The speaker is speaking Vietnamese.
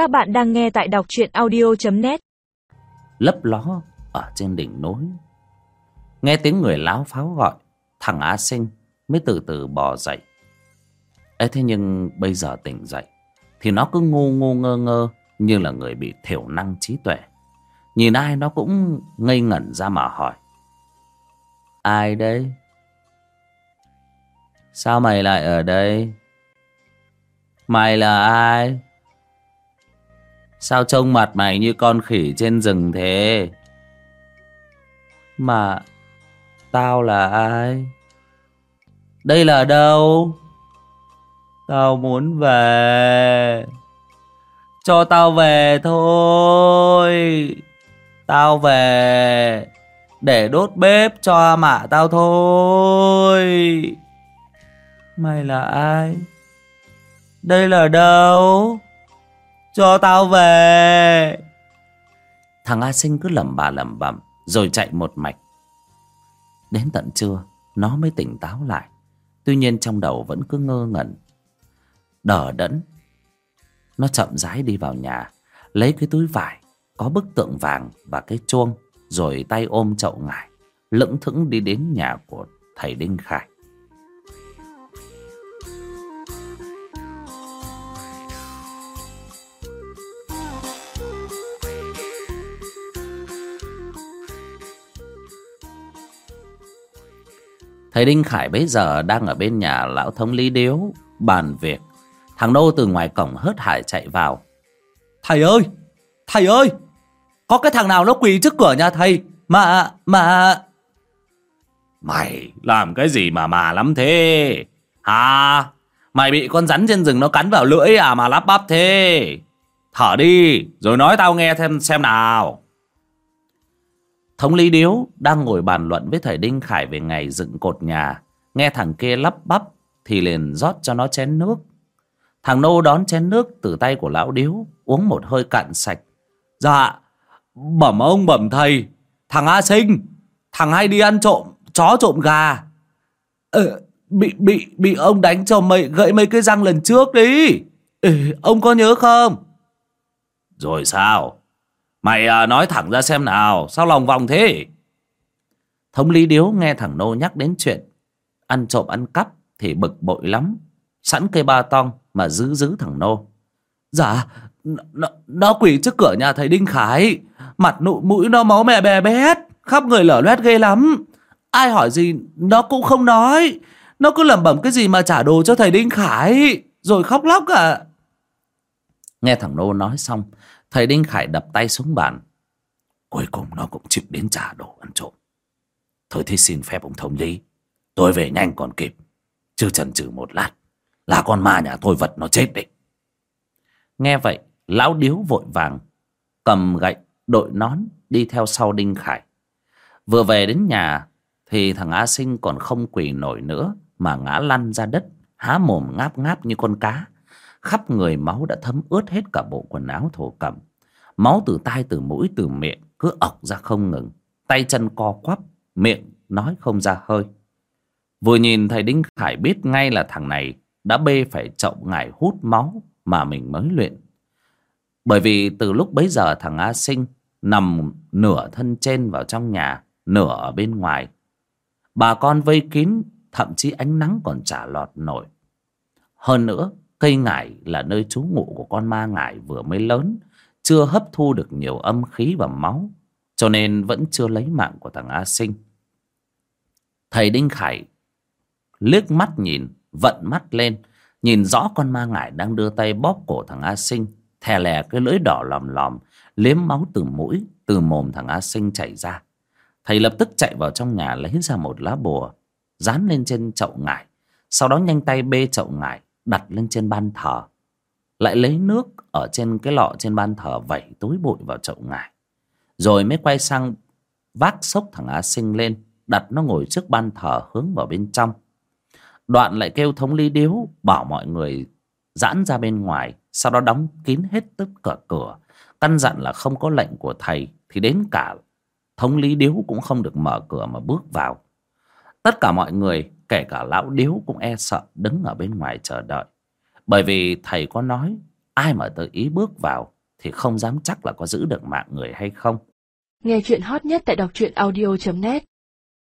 Các bạn đang nghe tại đọc truyện audio.net lấp ló ở trên đỉnh núi. Nghe tiếng người láo pháo gọi, thằng A sinh mới từ từ bò dậy. Ấy thế nhưng bây giờ tỉnh dậy, thì nó cứ ngu ngu ngơ ngơ như là người bị thiểu năng trí tuệ. Nhìn ai nó cũng ngây ngẩn ra mà hỏi. Ai đấy? Sao mày lại ở đây? Mày là ai? Sao trông mặt mày như con khỉ trên rừng thế? Mà tao là ai? Đây là đâu? Tao muốn về. Cho tao về thôi. Tao về để đốt bếp cho mạ tao thôi. Mày là ai? Đây là đâu? Cho tao về. Thằng A Sinh cứ lẩm bà lẩm bẩm, Rồi chạy một mạch. Đến tận trưa, Nó mới tỉnh táo lại. Tuy nhiên trong đầu vẫn cứ ngơ ngẩn. Đờ đẫn, Nó chậm rãi đi vào nhà, Lấy cái túi vải, Có bức tượng vàng và cái chuông, Rồi tay ôm chậu ngải, Lững thững đi đến nhà của thầy Đinh Khải. Thầy Đinh Khải bấy giờ đang ở bên nhà lão thống lý điếu Bàn việc. Thằng Nô từ ngoài cổng hớt hải chạy vào. Thầy ơi! Thầy ơi! Có cái thằng nào nó quỳ trước cửa nhà thầy? Mà mà Mày làm cái gì mà mà lắm thế? Hả? Mày bị con rắn trên rừng nó cắn vào lưỡi à mà lắp bắp thế? Thở đi Rồi nói tao nghe thêm xem nào Thống lý điếu đang ngồi bàn luận với thầy Đinh Khải về ngày dựng cột nhà. Nghe thằng kia lắp bắp thì liền rót cho nó chén nước. Thằng Nô đón chén nước từ tay của lão điếu, uống một hơi cạn sạch. Dạ, bẩm ông bẩm thầy, thằng A Sinh, thằng hay đi ăn trộm, chó trộm gà. Ờ, bị bị bị ông đánh cho mấy, gãy mấy cái răng lần trước đi. Ừ, ông có nhớ không? Rồi sao? Mày à, nói thẳng ra xem nào Sao lòng vòng thế? Thống lý điếu nghe thằng Nô nhắc đến chuyện Ăn trộm ăn cắp Thì bực bội lắm. Sẵn cây ba tong mà giữ giữ thằng Nô. Dạ Nó, nó quỷ trước cửa nhà thầy Đinh Khải. Mặt nụ mũi nó máu mè bè bét Khắp người lở loét ghê lắm. Ai hỏi gì nó cũng không nói. Nó cứ lẩm bẩm cái gì mà trả đồ cho thầy Đinh Khải Rồi khóc lóc à. Nghe thằng Nô nói xong Thầy Đinh Khải đập tay xuống bàn. Cuối cùng nó cũng chịu đến trả đồ ăn trộm. Thôi thì xin phép ông thống lý. Tôi về nhanh còn kịp. Chứ chần chừ một lát. Là con ma nhà tôi vật nó chết đấy. Nghe vậy, lão điếu vội vàng. Cầm gậy, đội nón, đi theo sau Đinh Khải. Vừa về đến nhà, thì thằng A Sinh còn không quỳ nổi nữa. Mà ngã lăn ra đất, há mồm ngáp ngáp như con cá khắp người máu đã thấm ướt hết cả bộ quần áo thổ cẩm máu từ tai, từ mũi, từ miệng cứ ọc ra không ngừng. Tay chân co quắp, miệng nói không ra hơi. Vừa nhìn thầy đinh khải biết ngay là thằng này đã bê phải chậu ngải hút máu mà mình mới luyện. Bởi vì từ lúc bấy giờ thằng a sinh nằm nửa thân trên vào trong nhà, nửa ở bên ngoài. Bà con vây kín, thậm chí ánh nắng còn chả lọt nổi. Hơn nữa Cây ngải là nơi trú ngụ của con ma ngải vừa mới lớn, chưa hấp thu được nhiều âm khí và máu, cho nên vẫn chưa lấy mạng của thằng A Sinh. Thầy Đinh Khải liếc mắt nhìn, vận mắt lên, nhìn rõ con ma ngải đang đưa tay bóp cổ thằng A Sinh, thè lè cái lưỡi đỏ lòm lòm, liếm máu từ mũi, từ mồm thằng A Sinh chảy ra. Thầy lập tức chạy vào trong nhà lấy ra một lá bùa, dán lên trên chậu ngải, sau đó nhanh tay bê chậu ngải đặt lên trên ban thờ lại lấy nước ở trên cái lọ trên ban thờ vẩy túi bụi vào chậu ngài, rồi mới quay sang vác xốc thằng á sinh lên đặt nó ngồi trước ban thờ hướng vào bên trong. Đoạn lại kêu thống lý điếu bảo mọi người giãn ra bên ngoài sau đó đóng kín hết tất cả cửa. Căn dặn là không có lệnh của thầy thì đến cả thống lý điếu cũng không được mở cửa mà bước vào. Tất cả mọi người Kể cả lão điếu cũng e sợ đứng ở bên ngoài chờ đợi. Bởi vì thầy có nói, ai mà tự ý bước vào thì không dám chắc là có giữ được mạng người hay không. Nghe chuyện hot nhất tại đọc truyện audio.net